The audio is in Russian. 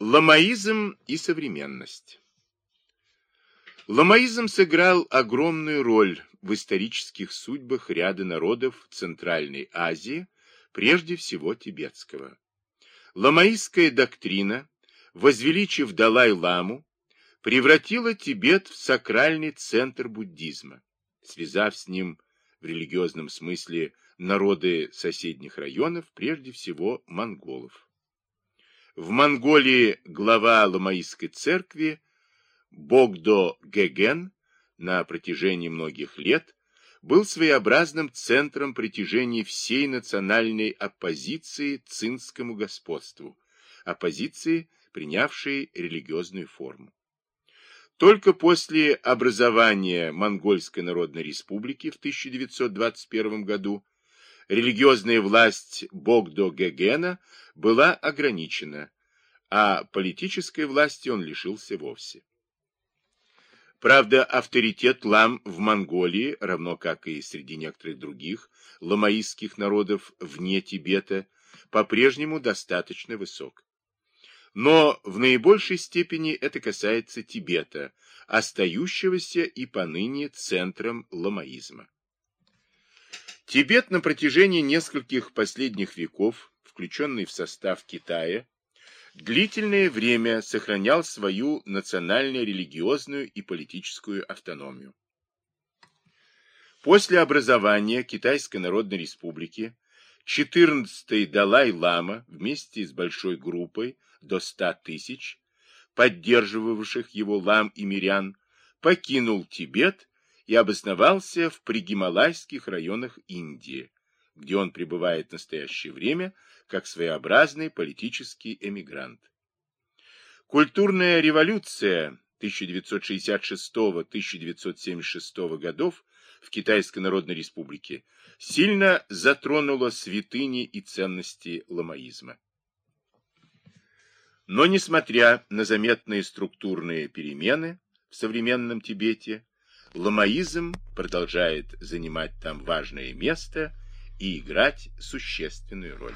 Ламаизм и современность Ламаизм сыграл огромную роль в исторических судьбах ряда народов Центральной Азии, прежде всего тибетского. Ламаистская доктрина, возвеличив Далай-ламу, превратила Тибет в сакральный центр буддизма, связав с ним в религиозном смысле народы соседних районов, прежде всего монголов. В Монголии глава Ламаистской церкви Богдо Геген на протяжении многих лет был своеобразным центром притяжения всей национальной оппозиции цинскому господству, оппозиции, принявшей религиозную форму. Только после образования Монгольской Народной Республики в 1921 году религиозная власть Богдо-Гегена была ограничена, а политической власти он лишился вовсе. Правда, авторитет лам в Монголии, равно как и среди некоторых других ламаистских народов вне Тибета, по-прежнему достаточно высок. Но в наибольшей степени это касается Тибета, остающегося и поныне центром ламаизма. Тибет на протяжении нескольких последних веков, включенный в состав Китая, длительное время сохранял свою национально-религиозную и политическую автономию. После образования Китайской Народной Республики 14-й Далай-Лама вместе с большой группой до 100 тысяч, поддерживавших его лам и мирян, покинул Тибет и обосновался в пригималайских районах Индии, где он пребывает в настоящее время как своеобразный политический эмигрант. Культурная революция 1966-1976 годов в Китайской Народной Республике сильно затронула святыни и ценности ламаизма. Но, несмотря на заметные структурные перемены в современном Тибете, ламаизм продолжает занимать там важное место и играть существенную роль.